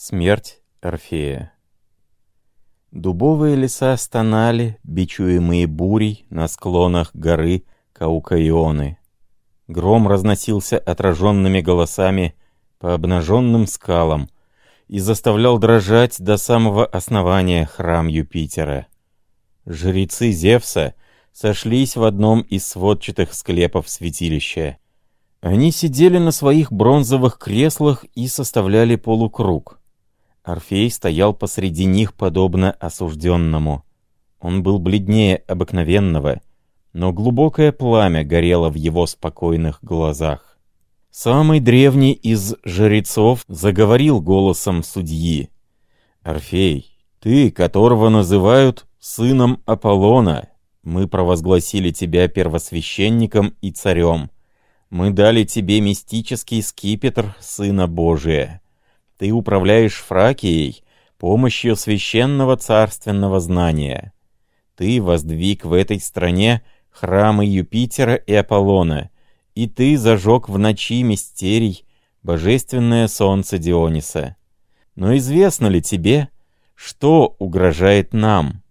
Смерть Орфея Дубовые леса стонали, бичуемые бурей на склонах горы Каукаионы. Гром разносился отраженными голосами по обнаженным скалам и заставлял дрожать до самого основания храм Юпитера. Жрецы Зевса сошлись в одном из сводчатых склепов святилища. Они сидели на своих бронзовых креслах и составляли полукруг. Орфей стоял посреди них, подобно осужденному. Он был бледнее обыкновенного, но глубокое пламя горело в его спокойных глазах. Самый древний из жрецов заговорил голосом судьи. «Орфей, ты, которого называют сыном Аполлона, мы провозгласили тебя первосвященником и царем. Мы дали тебе мистический скипетр Сына Божия». Ты управляешь Фракией помощью священного царственного знания. Ты воздвиг в этой стране храмы Юпитера и Аполлона, и ты зажег в ночи мистерий божественное солнце Диониса. Но известно ли тебе, что угрожает нам?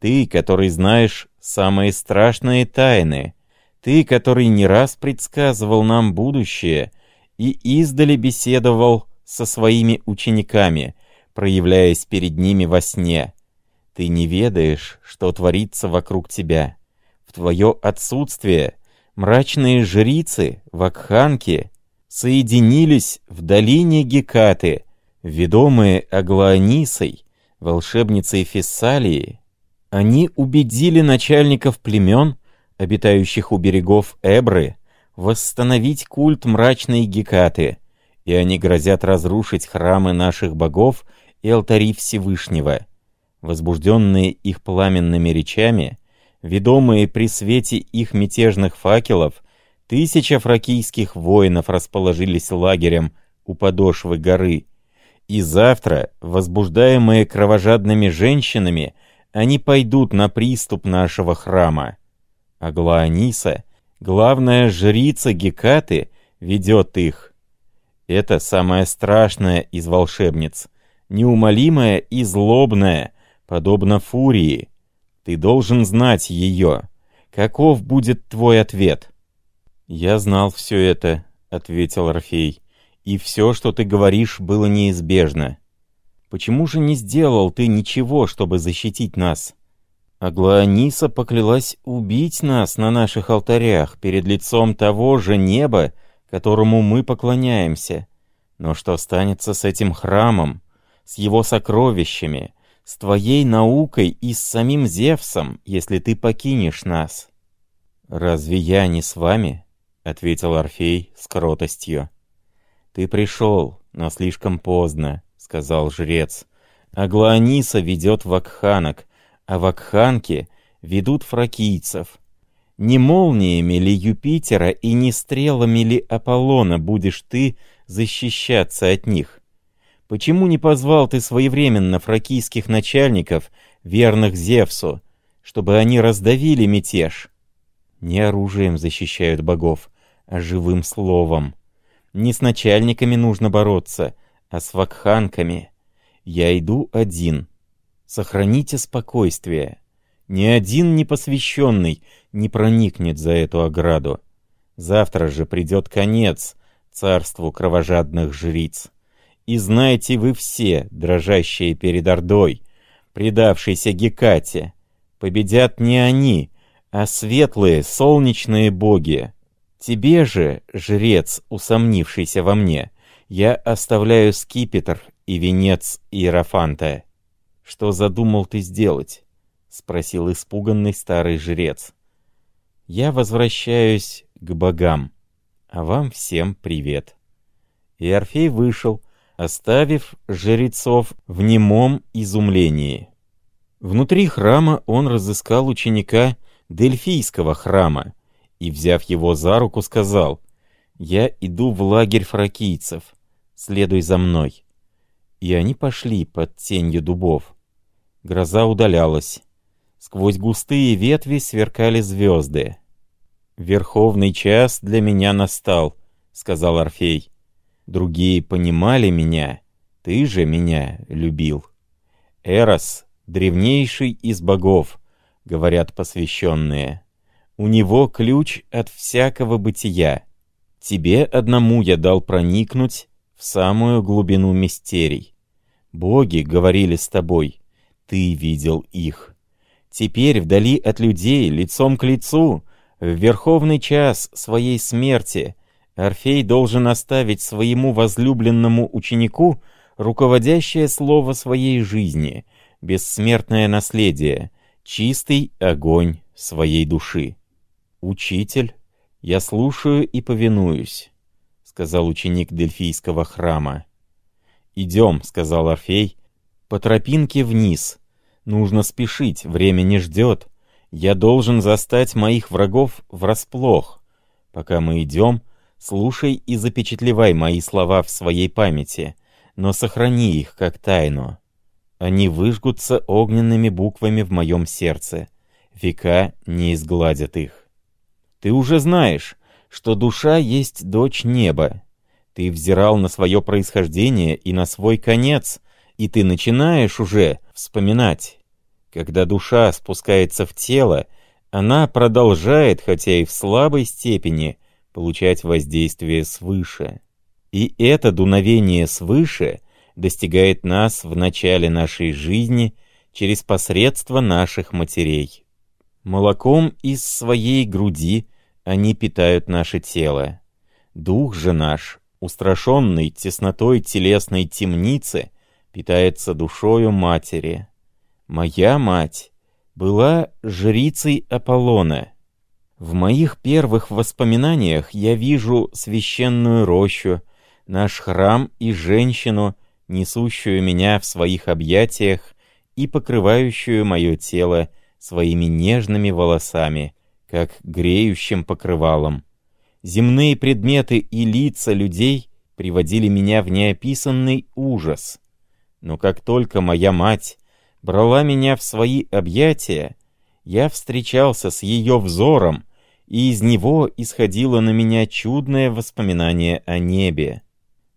Ты, который знаешь самые страшные тайны, ты, который не раз предсказывал нам будущее и издали беседовал со своими учениками, проявляясь перед ними во сне. Ты не ведаешь, что творится вокруг тебя. В твое отсутствие мрачные жрицы в Акханке соединились в долине Гекаты, ведомые Аглоанисой, волшебницей Фессалии. Они убедили начальников племен, обитающих у берегов Эбры, восстановить культ мрачной Гекаты — и они грозят разрушить храмы наших богов и алтари Всевышнего. Возбужденные их пламенными речами, ведомые при свете их мятежных факелов, тысяча фракийских воинов расположились лагерем у подошвы горы. И завтра, возбуждаемые кровожадными женщинами, они пойдут на приступ нашего храма. Аглааниса, главная жрица Гекаты, ведет их. Это самая страшная из волшебниц, неумолимая и злобная, подобно фурии. Ты должен знать ее. Каков будет твой ответ? «Я знал все это», — ответил Орфей. «И все, что ты говоришь, было неизбежно. Почему же не сделал ты ничего, чтобы защитить нас?» Аглааниса поклялась убить нас на наших алтарях перед лицом того же неба, которому мы поклоняемся. Но что станется с этим храмом, с его сокровищами, с твоей наукой и с самим Зевсом, если ты покинешь нас?» «Разве я не с вами?» — ответил Орфей с кротостью. «Ты пришел, но слишком поздно», — сказал жрец. «Аглааниса ведет вакханок, а вакханки ведут фракийцев. Не молниями ли Юпитера и не стрелами ли Аполлона будешь ты защищаться от них? Почему не позвал ты своевременно фракийских начальников, верных Зевсу, чтобы они раздавили мятеж? Не оружием защищают богов, а живым словом. Не с начальниками нужно бороться, а с вакханками. Я иду один. Сохраните спокойствие. Ни один непосвященный не проникнет за эту ограду. Завтра же придет конец царству кровожадных жриц. И знаете вы все, дрожащие перед Ордой, предавшиеся Гекате, победят не они, а светлые солнечные боги. Тебе же, жрец, усомнившийся во мне, я оставляю скипетр и венец Иерофанта. Что задумал ты сделать? — спросил испуганный старый жрец. «Я возвращаюсь к богам, а вам всем привет». И Орфей вышел, оставив жрецов в немом изумлении. Внутри храма он разыскал ученика Дельфийского храма и, взяв его за руку, сказал, «Я иду в лагерь фракийцев, следуй за мной». И они пошли под тенью дубов. Гроза удалялась. Сквозь густые ветви сверкали звезды. «Верховный час для меня настал», — сказал Орфей. Другие понимали меня, Ты же меня любил. Эрос — древнейший из богов, говорят посвященные. У него ключ от всякого бытия. Тебе одному я дал проникнуть в самую глубину мистерий. Боги говорили с тобой, ты видел их. Теперь вдали от людей, лицом к лицу, в верховный час своей смерти, Орфей должен оставить своему возлюбленному ученику руководящее слово своей жизни, бессмертное наследие, чистый огонь своей души. «Учитель, я слушаю и повинуюсь», — сказал ученик Дельфийского храма. «Идем», — сказал Орфей, — «по тропинке вниз. Нужно спешить, время не ждет. Я должен застать моих врагов врасплох. Пока мы идем, слушай и запечатлевай мои слова в своей памяти, но сохрани их как тайну. Они выжгутся огненными буквами в моем сердце. Века не изгладят их. Ты уже знаешь, что душа есть дочь неба. Ты взирал на свое происхождение и на свой конец, и ты начинаешь уже вспоминать. Когда душа спускается в тело, она продолжает, хотя и в слабой степени, получать воздействие свыше. И это дуновение свыше достигает нас в начале нашей жизни через посредство наших матерей. Молоком из своей груди они питают наше тело. Дух же наш, устрашенный теснотой телесной темницы, питается душою матери. Моя мать была жрицей Аполлона. В моих первых воспоминаниях я вижу священную рощу, наш храм и женщину, несущую меня в своих объятиях и покрывающую мое тело своими нежными волосами — как греющим покрывалом. Земные предметы и лица людей приводили меня в неописанный ужас. Но как только моя мать брала меня в свои объятия, я встречался с ее взором, и из него исходило на меня чудное воспоминание о небе.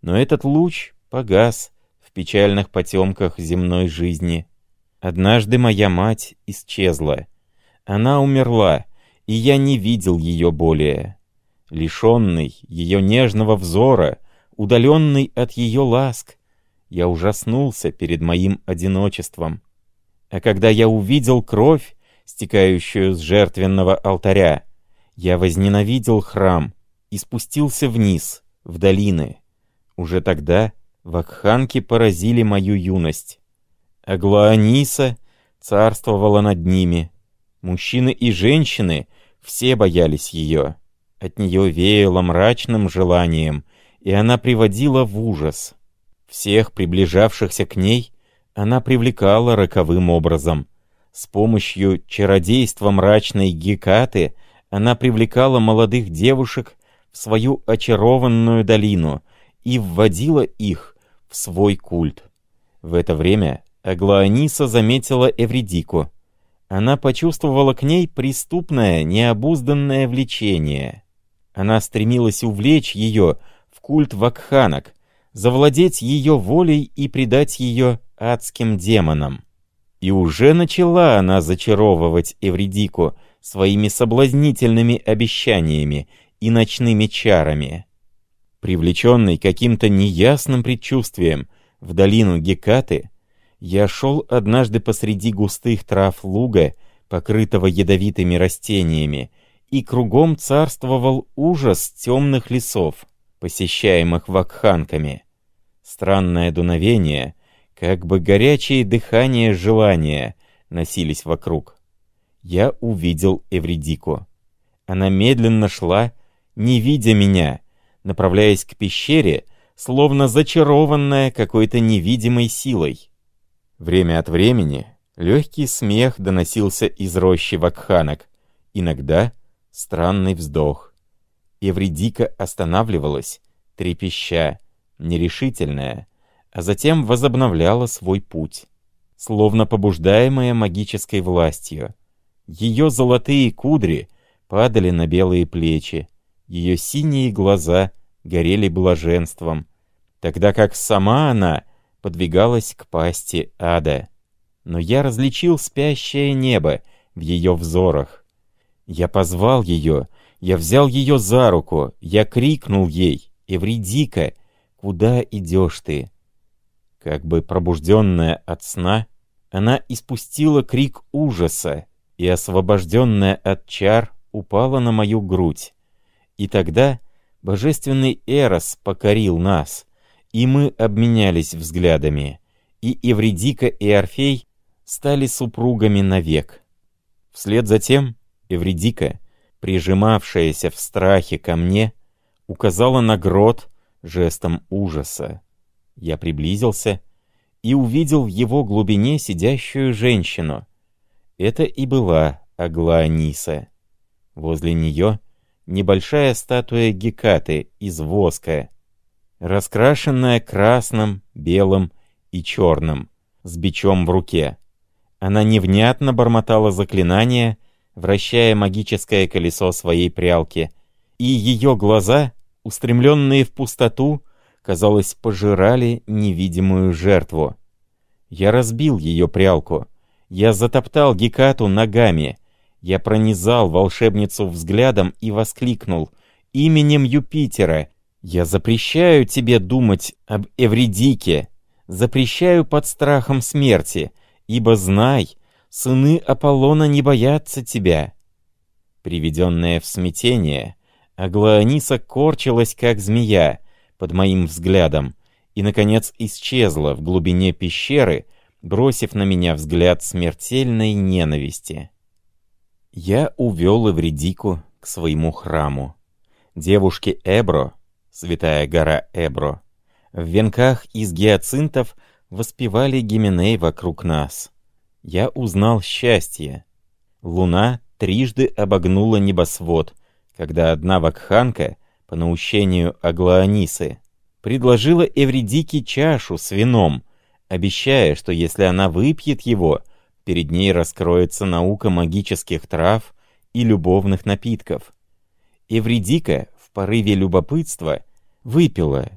Но этот луч погас в печальных потемках земной жизни. Однажды моя мать исчезла. Она умерла, и я не видел ее более. Лишенный ее нежного взора, удаленный от ее ласк, я ужаснулся перед моим одиночеством. А когда я увидел кровь, стекающую с жертвенного алтаря, я возненавидел храм и спустился вниз, в долины. Уже тогда вакханки поразили мою юность. Аглааниса царствовала над ними. Мужчины и женщины все боялись ее. От нее веяло мрачным желанием, и она приводила в ужас. Всех приближавшихся к ней она привлекала роковым образом. С помощью чародейства мрачной Гекаты она привлекала молодых девушек в свою очарованную долину и вводила их в свой культ. В это время Аглааниса заметила Эвридику — она почувствовала к ней преступное, необузданное влечение. Она стремилась увлечь ее в культ вакханок, завладеть ее волей и предать ее адским демонам. И уже начала она зачаровывать Эвридику своими соблазнительными обещаниями и ночными чарами. Привлеченный каким-то неясным предчувствием в долину Гекаты, я шел однажды посреди густых трав луга, покрытого ядовитыми растениями, и кругом царствовал ужас темных лесов, посещаемых вакханками. Странное дуновение, как бы горячее дыхание желания, носились вокруг. Я увидел Эвридику. Она медленно шла, не видя меня, направляясь к пещере, словно зачарованная какой-то невидимой силой. Время от времени легкий смех доносился из рощи вакханок, иногда странный вздох. Евредика останавливалась, трепеща, нерешительная, а затем возобновляла свой путь, словно побуждаемая магической властью. Ее золотые кудри падали на белые плечи, ее синие глаза горели блаженством, тогда как сама она — подвигалась к пасти ада. Но я различил спящее небо в ее взорах. Я позвал ее, я взял ее за руку, я крикнул ей, «Эвредика, куда идешь ты?» Как бы пробужденная от сна, она испустила крик ужаса и, освобожденная от чар, упала на мою грудь. И тогда божественный Эрос покорил нас, и мы обменялись взглядами, и Эвредика и Орфей стали супругами навек. Вслед за тем Эвредика, прижимавшаяся в страхе ко мне, указала на грот жестом ужаса. Я приблизился и увидел в его глубине сидящую женщину. Это и была Аглааниса. Возле нее небольшая статуя Гекаты из воска, раскрашенная красным, белым и черным, с бичом в руке. Она невнятно бормотала заклинания, вращая магическое колесо своей прялки, и ее глаза, устремленные в пустоту, казалось, пожирали невидимую жертву. Я разбил ее прялку. Я затоптал Гекату ногами. Я пронизал волшебницу взглядом и воскликнул. «Именем Юпитера! Я запрещаю тебе думать об Эвредике! Запрещаю под страхом смерти, ибо знай, сыны Аполлона не боятся тебя!» Приведенная в смятение, Аглааниса корчилась, как змея, под моим взглядом, и, наконец, исчезла в глубине пещеры, бросив на меня взгляд смертельной ненависти. Я увел Эвредику к своему храму. Девушки Эбро, святая гора Эбро, в венках из гиацинтов воспевали гименей вокруг нас. Я узнал счастье. Луна трижды обогнула небосвод, когда одна вакханка — по наущению Аглаанисы, предложила Эвредике чашу с вином, обещая, что если она выпьет его, перед ней раскроется наука магических трав и любовных напитков. Эвредика в порыве любопытства выпила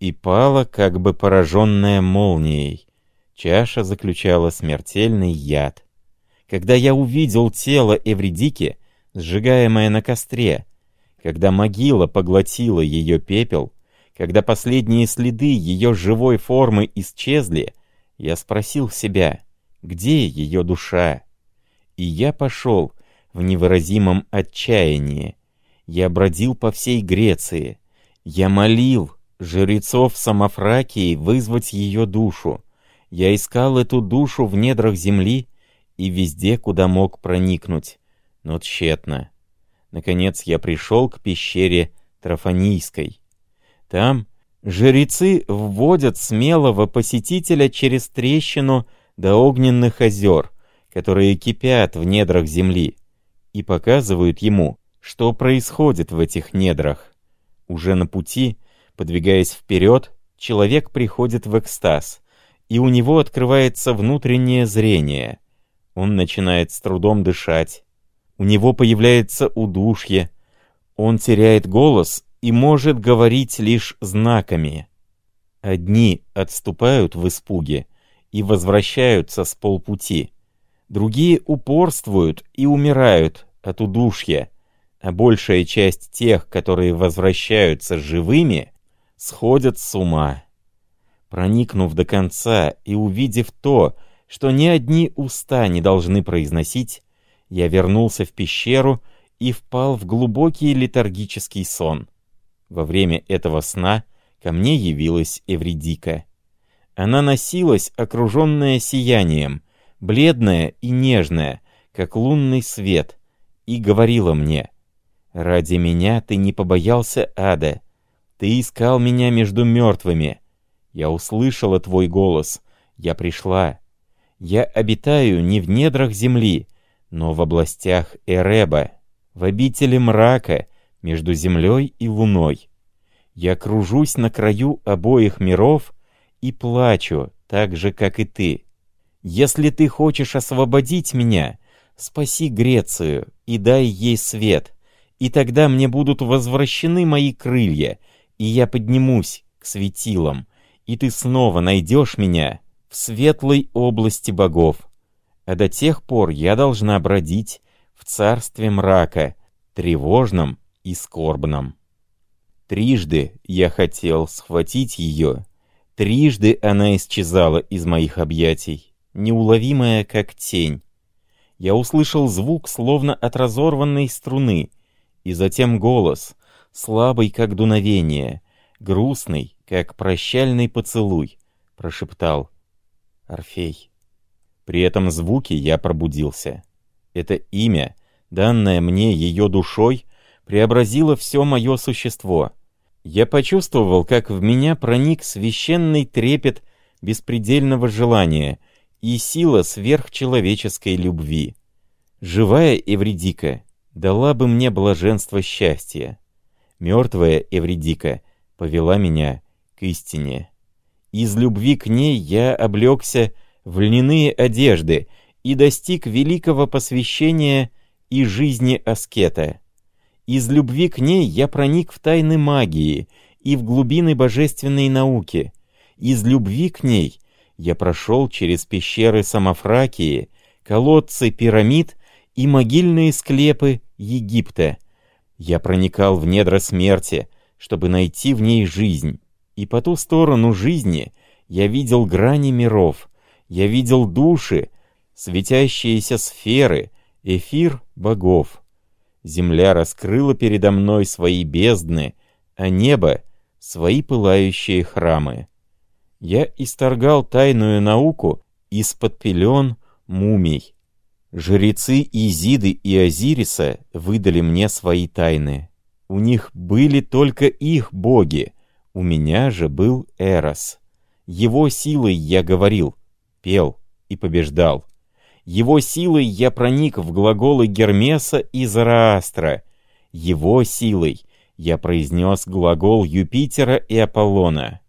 и пала, как бы пораженная молнией. Чаша заключала смертельный яд. Когда я увидел тело Эвредики, сжигаемое на костре, когда могила поглотила ее пепел, когда последние следы ее живой формы исчезли, я спросил себя, где ее душа? И я пошел в невыразимом отчаянии. Я бродил по всей Греции. Я молил жрецов Самофракии вызвать ее душу. Я искал эту душу в недрах земли и везде, куда мог проникнуть, но тщетно. Наконец я пришел к пещере Трофанийской. Там жрецы вводят смелого посетителя через трещину до огненных озер, которые кипят в недрах земли, и показывают ему, что происходит в этих недрах. Уже на пути, подвигаясь вперед, человек приходит в экстаз, и у него открывается внутреннее зрение. Он начинает с трудом дышать, у него появляется удушье, он теряет голос и может говорить лишь знаками. Одни отступают в испуге и возвращаются с полпути, другие упорствуют и умирают от удушья, а большая часть тех, которые возвращаются живыми, сходят с ума. Проникнув до конца и увидев то, что ни одни уста не должны произносить, я вернулся в пещеру и впал в глубокий летаргический сон. Во время этого сна ко мне явилась Эвредика. Она носилась, окруженная сиянием, бледная и нежная, как лунный свет, и говорила мне, «Ради меня ты не побоялся ада, ты искал меня между мертвыми. Я услышала твой голос, я пришла. Я обитаю не в недрах земли, но в областях Эреба, в обители мрака, между землей и луной. Я кружусь на краю обоих миров и плачу, так же, как и ты. Если ты хочешь освободить меня, спаси Грецию и дай ей свет, и тогда мне будут возвращены мои крылья, и я поднимусь к светилам, и ты снова найдешь меня в светлой области богов. А до тех пор я должна бродить в царстве мрака, тревожном и скорбном. Трижды я хотел схватить ее, трижды она исчезала из моих объятий, неуловимая как тень. Я услышал звук, словно от разорванной струны, и затем голос, слабый, как дуновение, грустный, как прощальный поцелуй, прошептал «Орфей». При этом звуке я пробудился. Это имя, данное мне ее душой, преобразило все мое существо. Я почувствовал, как в меня проник священный трепет беспредельного желания и сила сверхчеловеческой любви. Живая Эвредика дала бы мне блаженство счастья. Мертвая Эвредика повела меня к истине. Из любви к ней я облегся в льняные одежды и достиг великого посвящения и жизни аскета. Из любви к ней я проник в тайны магии и в глубины божественной науки. Из любви к ней я прошел через пещеры Самофракии, колодцы пирамид и могильные склепы Египта. Я проникал в недра смерти, чтобы найти в ней жизнь. И по ту сторону жизни я видел грани миров, я видел души, светящиеся сферы, эфир богов. Земля раскрыла передо мной свои бездны, а небо — свои пылающие храмы. Я исторгал тайную науку из-под пелен мумий. Жрецы Изиды и Азириса выдали мне свои тайны. У них были только их боги, у меня же был Эрос. Его силой я говорил, пел и побеждал. Его силой я проник в глаголы Гермеса и Зараастра. Его силой я произнес глагол Юпитера и Аполлона.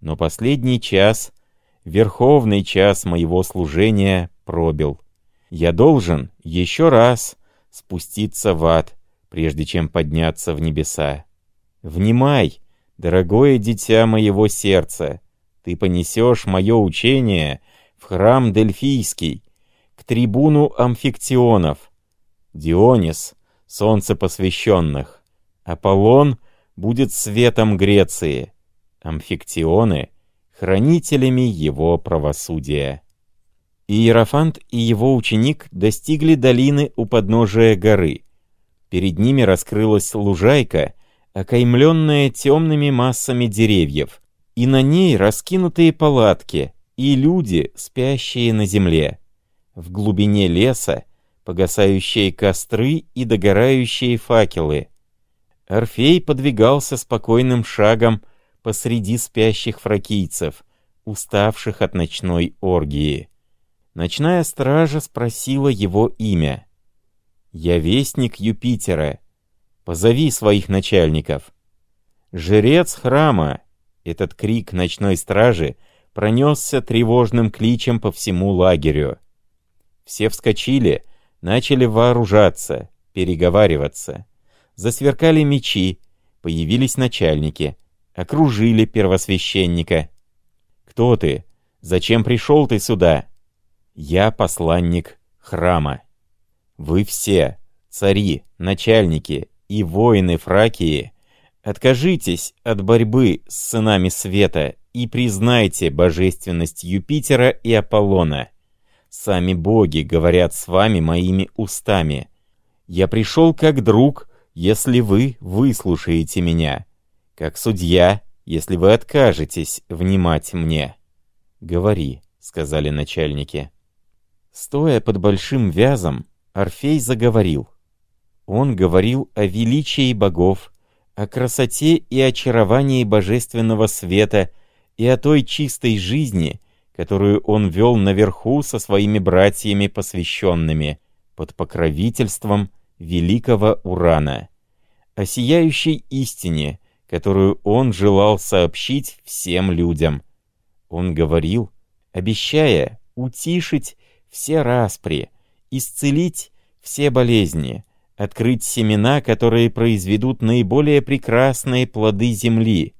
Но последний час, верховный час моего служения пробил. Я должен еще раз спуститься в ад, прежде чем подняться в небеса. Внимай, дорогое дитя моего сердца, ты понесешь мое учение храм Дельфийский, к трибуну амфиктионов. Дионис — солнце посвященных. Аполлон будет светом Греции. Амфиктионы — хранителями его правосудия. Иерофант и его ученик достигли долины у подножия горы. Перед ними раскрылась лужайка, окаймленная темными массами деревьев, и на ней раскинутые палатки и люди, спящие на земле. В глубине леса погасающие костры и догорающие факелы. Орфей подвигался спокойным шагом посреди спящих фракийцев, уставших от ночной оргии. Ночная стража спросила его имя. «Я вестник Юпитера. Позови своих начальников». «Жрец храма!» Этот крик ночной стражи пронесся тревожным кличем по всему лагерю. Все вскочили, начали вооружаться, переговариваться. Засверкали мечи, появились начальники, окружили первосвященника. «Кто ты? Зачем пришел ты сюда?» «Я посланник храма. Вы все, цари, начальники и воины Фракии, откажитесь от борьбы с сынами света и признайте божественность Юпитера и Аполлона. Сами боги говорят с вами моими устами. Я пришел как друг, если вы выслушаете меня, как судья, если вы откажетесь внимать мне. «Говори», — сказали начальники. Стоя под большим вязом, Орфей заговорил. Он говорил о величии богов, о красоте и очаровании божественного света и о той чистой жизни, которую он вел наверху со своими братьями посвященными, под покровительством великого Урана, о сияющей истине, которую он желал сообщить всем людям. Он говорил, обещая утишить все распри, исцелить все болезни, открыть семена, которые произведут наиболее прекрасные плоды земли,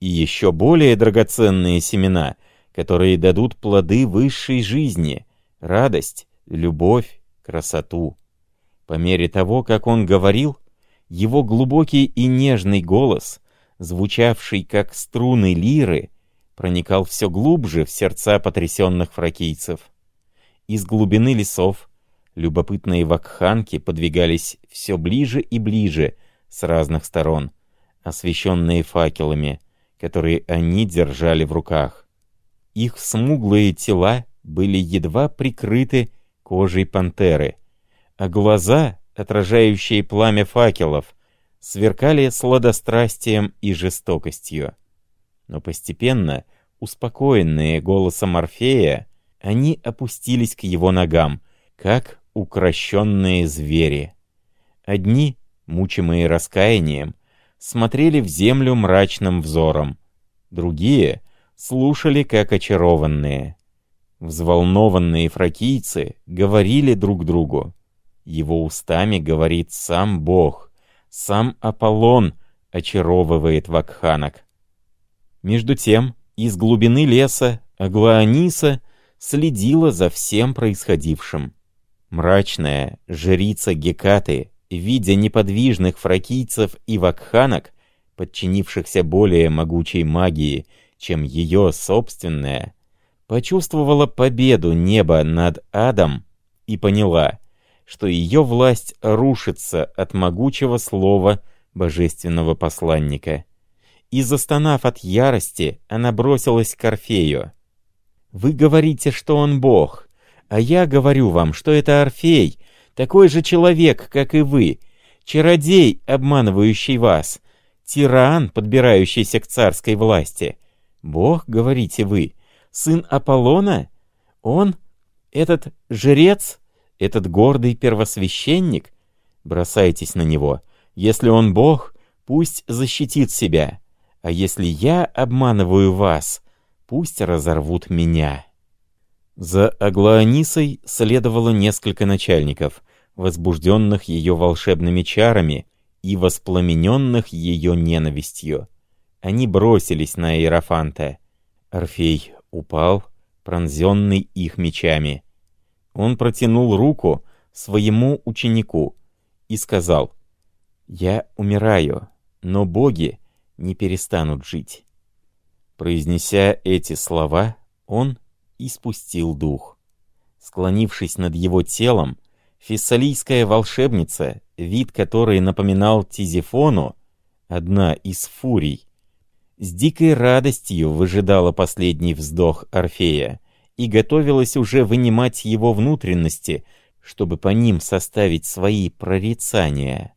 и еще более драгоценные семена, которые дадут плоды высшей жизни, радость, любовь, красоту. По мере того, как он говорил, его глубокий и нежный голос, звучавший как струны лиры, проникал все глубже в сердца потрясенных фракийцев. Из глубины лесов любопытные вакханки подвигались все ближе и ближе с разных сторон, освещенные факелами, которые они держали в руках. Их смуглые тела были едва прикрыты кожей пантеры, а глаза, отражающие пламя факелов, сверкали сладострастием и жестокостью. Но постепенно, успокоенные голосом Орфея, они опустились к его ногам, как укращенные звери. Одни, мучимые раскаянием, смотрели в землю мрачным взором, другие слушали как очарованные. Взволнованные фракийцы говорили друг другу. Его устами говорит сам Бог, сам Аполлон очаровывает вакханок. Между тем, из глубины леса Аглааниса следила за всем происходившим. Мрачная жрица Гекаты, видя неподвижных фракийцев и вакханок, подчинившихся более могучей магии, чем ее собственная, почувствовала победу неба над адом и поняла, что ее власть рушится от могучего слова божественного посланника. И застонав от ярости, она бросилась к Орфею. «Вы говорите, что он бог, а я говорю вам, что это Орфей, такой же человек, как и вы, чародей, обманывающий вас, тиран, подбирающийся к царской власти. Бог, говорите вы, сын Аполлона? Он, этот жрец, этот гордый первосвященник? Бросайтесь на него. Если он Бог, пусть защитит себя. А если я обманываю вас, пусть разорвут меня». За Аглаонисой следовало несколько начальников, возбужденных ее волшебными чарами и воспламененных ее ненавистью. Они бросились на Иерофанта. Орфей упал, пронзенный их мечами. Он протянул руку своему ученику и сказал, «Я умираю, но боги не перестанут жить». Произнеся эти слова, он и спустил дух. Склонившись над его телом, фессалийская волшебница, вид которой напоминал Тизифону, одна из фурий, с дикой радостью выжидала последний вздох Орфея и готовилась уже вынимать его внутренности, чтобы по ним составить свои прорицания.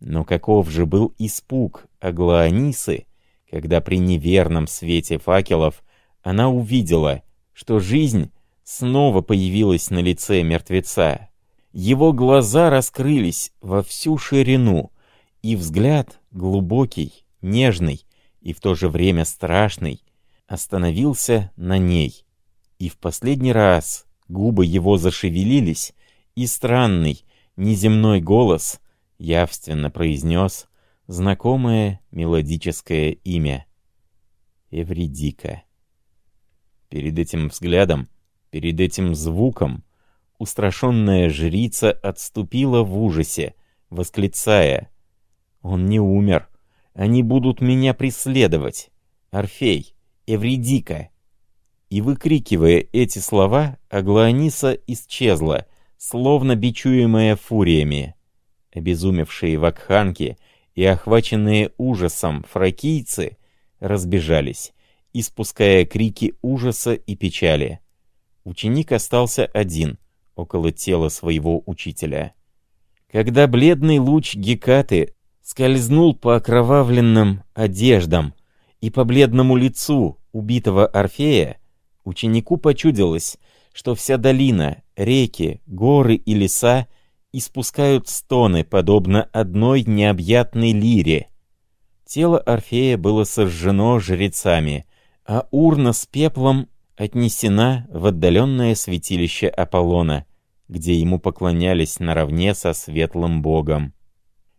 Но каков же был испуг Аглаанисы, когда при неверном свете факелов она увидела, что жизнь снова появилась на лице мертвеца. Его глаза раскрылись во всю ширину, и взгляд глубокий, нежный, и в то же время страшный, остановился на ней. И в последний раз губы его зашевелились, и странный, неземной голос явственно произнес знакомое мелодическое имя — Эвридика. Перед этим взглядом, перед этим звуком, устрашенная жрица отступила в ужасе, восклицая «Он не умер!» Они будут меня преследовать. Орфей, Эвридика. И выкрикивая эти слова, Аглаониса исчезла, словно бичуемая фуриями. Обезумевшие вакханки и охваченные ужасом фракийцы разбежались, испуская крики ужаса и печали. Ученик остался один, около тела своего учителя. Когда бледный луч Гекаты скользнул по окровавленным одеждам и по бледному лицу убитого Орфея, ученику почудилось, что вся долина, реки, горы и леса испускают стоны, подобно одной необъятной лире. Тело Орфея было сожжено жрецами, а урна с пеплом отнесена в отдаленное святилище Аполлона, где ему поклонялись наравне со светлым богом.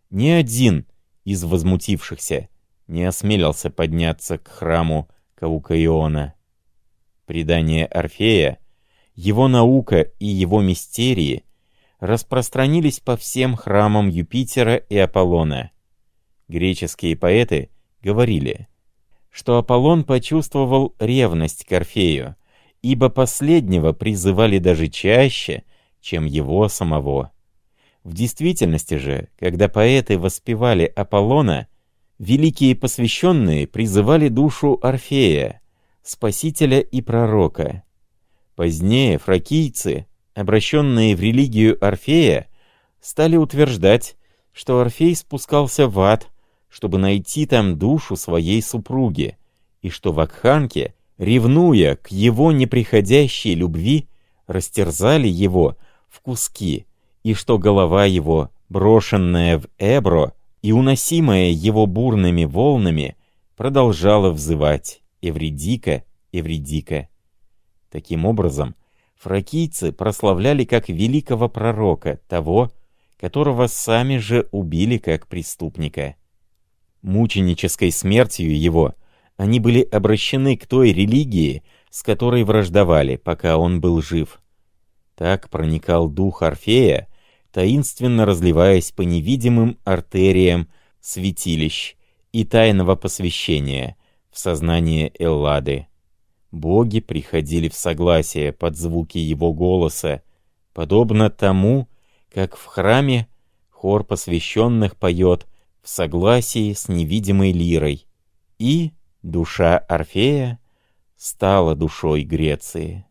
Ни один из возмутившихся не осмелился подняться к храму Каукаиона. Предание Орфея, его наука и его мистерии распространились по всем храмам Юпитера и Аполлона. Греческие поэты говорили, что Аполлон почувствовал ревность к Орфею, ибо последнего призывали даже чаще, чем его самого. В действительности же, когда поэты воспевали Аполлона, великие посвященные призывали душу Орфея, спасителя и пророка. Позднее фракийцы, обращенные в религию Орфея, стали утверждать, что Орфей спускался в ад, чтобы найти там душу своей супруги, и что вакханки, ревнуя к его неприходящей любви, растерзали его в куски, и что голова его, брошенная в Эбро и уносимая его бурными волнами, продолжала взывать «Эвредика, Эвредика». Таким образом, фракийцы прославляли как великого пророка, того, которого сами же убили как преступника. Мученической смертью его они были обращены к той религии, с которой враждовали, пока он был жив. Так проникал дух Орфея, таинственно разливаясь по невидимым артериям святилищ и тайного посвящения в сознание Эллады. Боги приходили в согласие под звуки его голоса, подобно тому, как в храме хор посвященных поет в согласии с невидимой лирой, и душа Орфея стала душой Греции.